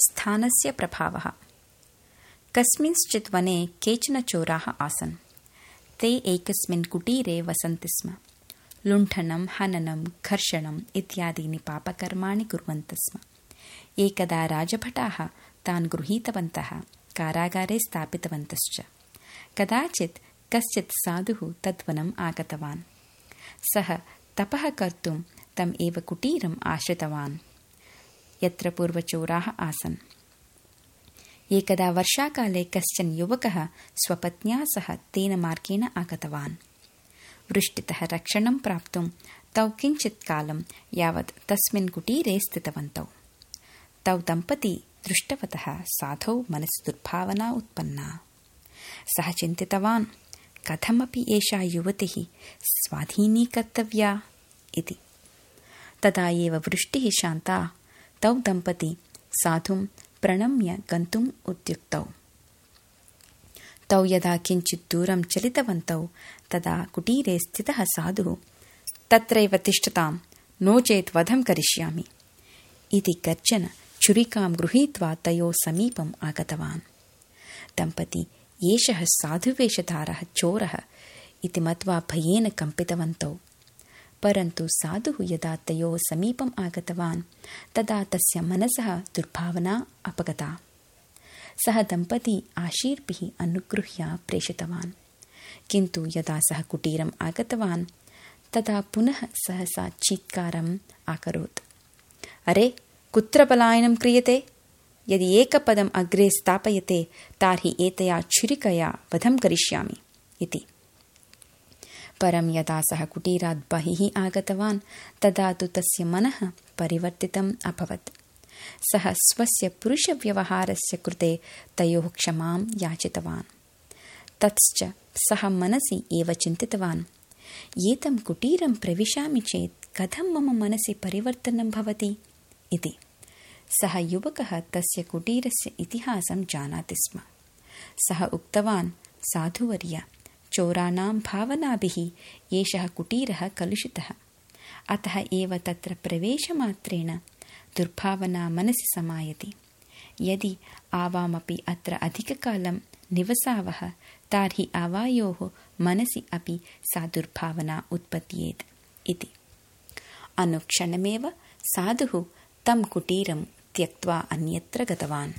स्थानस्य प्रभावः। कस्मिंश्चित् वने केचन चोराः आसन्। ते एकस्मिन् कुटीरे वसन्ति स्म। लुण्ठनं हननं घर्षणम् इत्यादीनि पापकर्माणि कुर्वन्तः स्म। एकदा राजभटाः तान् गृहीतवन्तः कारागारे स्थापितवन्तश्च। कदाचित् कश्चित् साधुः तद्वनम् आगतवान्। सः तपः कर्तुं तम् एव कुटीरम् आश्रितवान् यत्र पूर्वचोराः आसन्। एकदा वर्षाकाले कश्चन युवकः स्वपत्न्या सह तेन मार्गेण आगतवान्। वृष्टितः रक्षणं प्राप्तुं तौ किञ्चित् कालं यावत् तस्मिन् कुटीरे स्थितवन्तौ। तौ दम्पती दृष्टवतः साधौ मनसि दुर्भावना उत्पन्ना। सः चिन्तितवान् कथमपि एषा युवतिः स्वाधीनीकर्तव्या? इति। तदा एव वृष्टिः शान्ता तौ दम्पती साधुं प्रणम्य गन्तुम् उद्युक्तौ। तौ यदा किञ्चित् दूरं चलितवन्तौ तदा कुटीरे स्थितः साधुः तत्रैव तिष्ठतां नो चेत् वधं करिष्यामि। इति गर्जन छुरिकां गृहीत्वा तयोः समीपम् आगतवान्। दम्पती एषः साधुवेषधारः चोरः इति मत्वा भयेन कम्पितवन्तौ परन्तु साधुः यदा तयोः समीपम् आगतवान् तदा तस्य मनसः दुर्भावना अपगता। सः दम्पती आशीर्भिः अनुगृह्य प्रेषितवान्। किन्तु यदा सः कुटीरम् आगतवान् तदा पुनः सहसा चीत्कारम् अकरोत् अरे कुत्र पलायनं क्रियते? यदि एकपदम् अग्रे स्थापयते तर्हि एतया छुरिकया वधं करिष्यामि इति परं यदा सः कुटीरात् बहिः आगतवान् तदा तु तस्य मनः परिवर्तितम् अभवत्। सः स्वस्य पुरुषव्यवहारस्य कृते तयोः क्षमां याचितवान्। तत्श्च सः मनसि एव चिन्तितवान्। एतं कुटीरं प्रविशामि चेत् कथं मम मनसि परिवर्तनं भवति इति। सः युवकः तस्य कुटीरस्य इतिहासं जानाति स्म। सः उक्तवान् साधुवर्य चोराणां भावनाभिः एषः कुटीरः कलुषितः। अतः एव तत्र प्रवेशमात्रेण दुर्भावना मनसि समायति। यदि आवामपि अत्र अधिककालं निवसावः तर्हि आवायोः मनसि अपि सा दुर्भावना उत्पद्येत् इति। अनुक्षणमेव साधुः तं कुटीरं त्यक्त्वा अन्यत्र गतवान्